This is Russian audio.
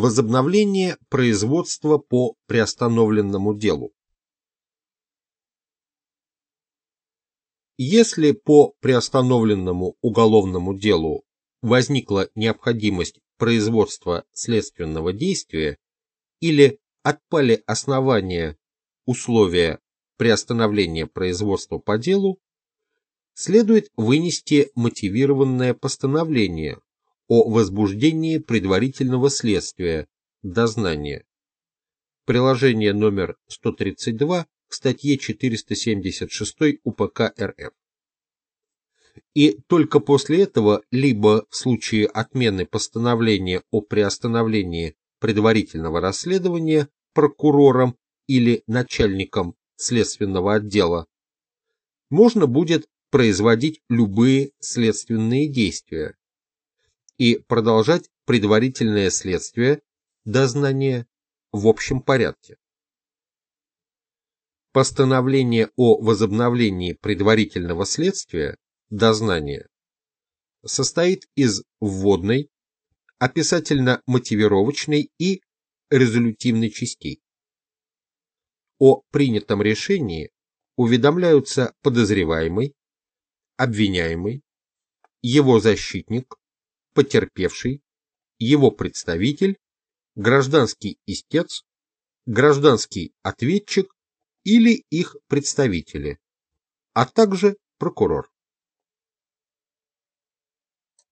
Возобновление производства по приостановленному делу. Если по приостановленному уголовному делу возникла необходимость производства следственного действия или отпали основания, условия приостановления производства по делу, следует вынести мотивированное постановление о возбуждении предварительного следствия, дознания. Приложение номер 132 к статье 476 УПК РФ. И только после этого, либо в случае отмены постановления о приостановлении предварительного расследования прокурором или начальником следственного отдела, можно будет производить любые следственные действия и продолжать предварительное следствие, дознание в общем порядке. Постановление о возобновлении предварительного следствия, дознания, состоит из вводной, описательно-мотивировочной и резолютивной частей. О принятом решении уведомляются подозреваемый, обвиняемый, его защитник, потерпевший, его представитель, гражданский истец, гражданский ответчик или их представители, а также прокурор.